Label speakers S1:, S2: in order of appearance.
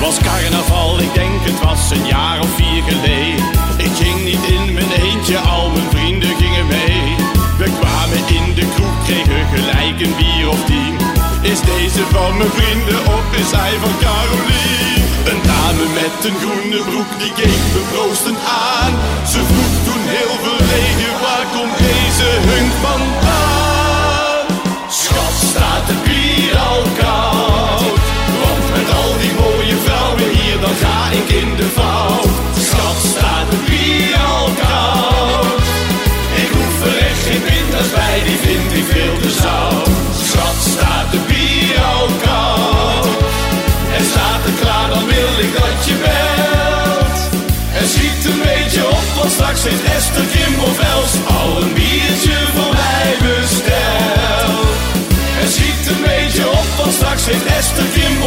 S1: was carnaval, ik denk het was een jaar of vier geleden. Ik ging niet in mijn eentje, al mijn vrienden gingen mee. We kwamen in de kroeg, kregen gelijk een bier of tien. Is deze van mijn vrienden of is hij van Carolien? Een dame met een groene broek, die keek me proostend aan. Je. En schiet een beetje op, want straks heeft Esther, Kim of al een biertje voor mij besteld. En schiet een beetje op, want straks heeft Esther, Kim